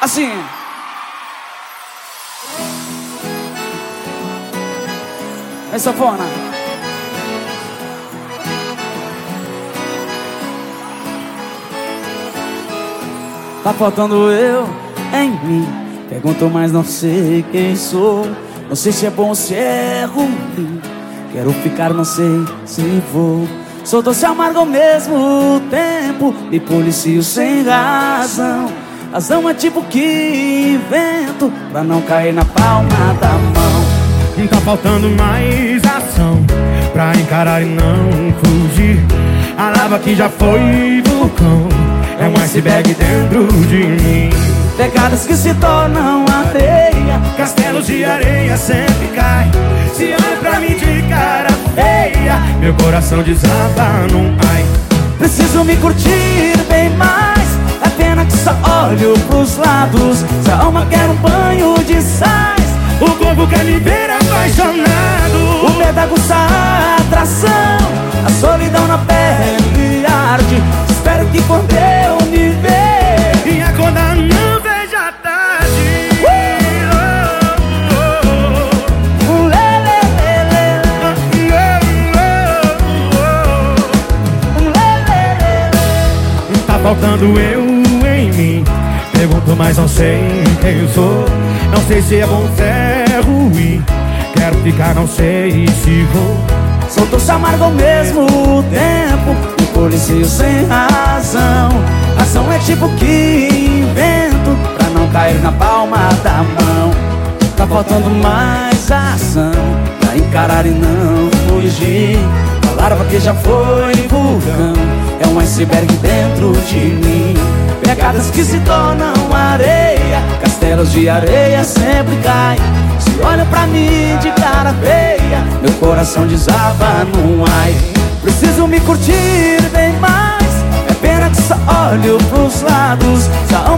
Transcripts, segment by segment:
Assim. Aí, sanfona. Tá faltando eu em mim. Pergunto, mas não sei quem sou. Não sei se é bom ou se é ruim. Quero ficar, não sei se vou. Sou doce amargo ao mesmo tempo. Me policio sem razão. Razão é tipo que invento pra não cair na palma da mão. Tá faltando mais ação pra encarar e não fugir. A lava que já foi vulcão é um iceberg dentro de mim. Pegadas que se tornam areia. Castelos de areia sempre cai. Se olha pra mim de cara feia, meu coração desaba num ai. Preciso me curtir bem mais. É pena que só olho pros lados. Se a alma quer um banho de sais. O corpo quer me ver apaixonado. O medo aguça a atração. A solidão na pele arde. Espero que quando eu me ver. E acordar não veja tarde. Lê, lê, um lê, lê, lê, lê. Tá faltando eu em mim. Pergunto, mas não sei quem sou. Não sei se é bom ou é ruim. Quero ficar, não sei se vou. Sou doce amargo ao mesmo tempo Me policio sem razão Ação é tipo que invento Pra não cair na palma da mão Tá faltando mais ação Pra encarar e não fugir A larva que já foi vulcão É um iceberg dentro de mim Pegadas que se tornam areia Castelos de areia sempre caem. Se olha pra mim de cara feia Meu coração desaba num ai. Preciso me curtir bem mais É pena que só olho pros lados. Se a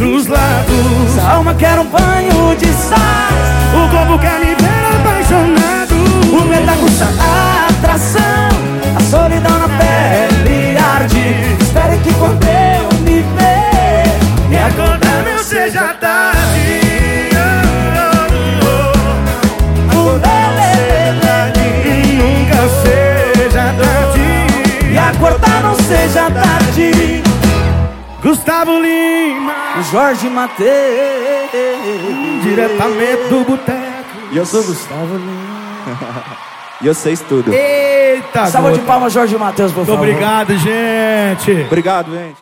pros lados. A alma quer um banho de sais O corpo quer me ver apaixonado. O medo aguça a atração A solidão na pele arde Espere que quando eu me ver E acordar não seja tarde. o lê, lê, lê, lê. Nunca seja tarde. E acordar não seja tarde Gustavo Lima, Jorge Mateus diretamente do boteco. E eu sou Gustavo Lima E eu sei tudo. Eita, Salva de palmas Jorge Matheus, por Muito favor obrigado, gente. Obrigado, gente.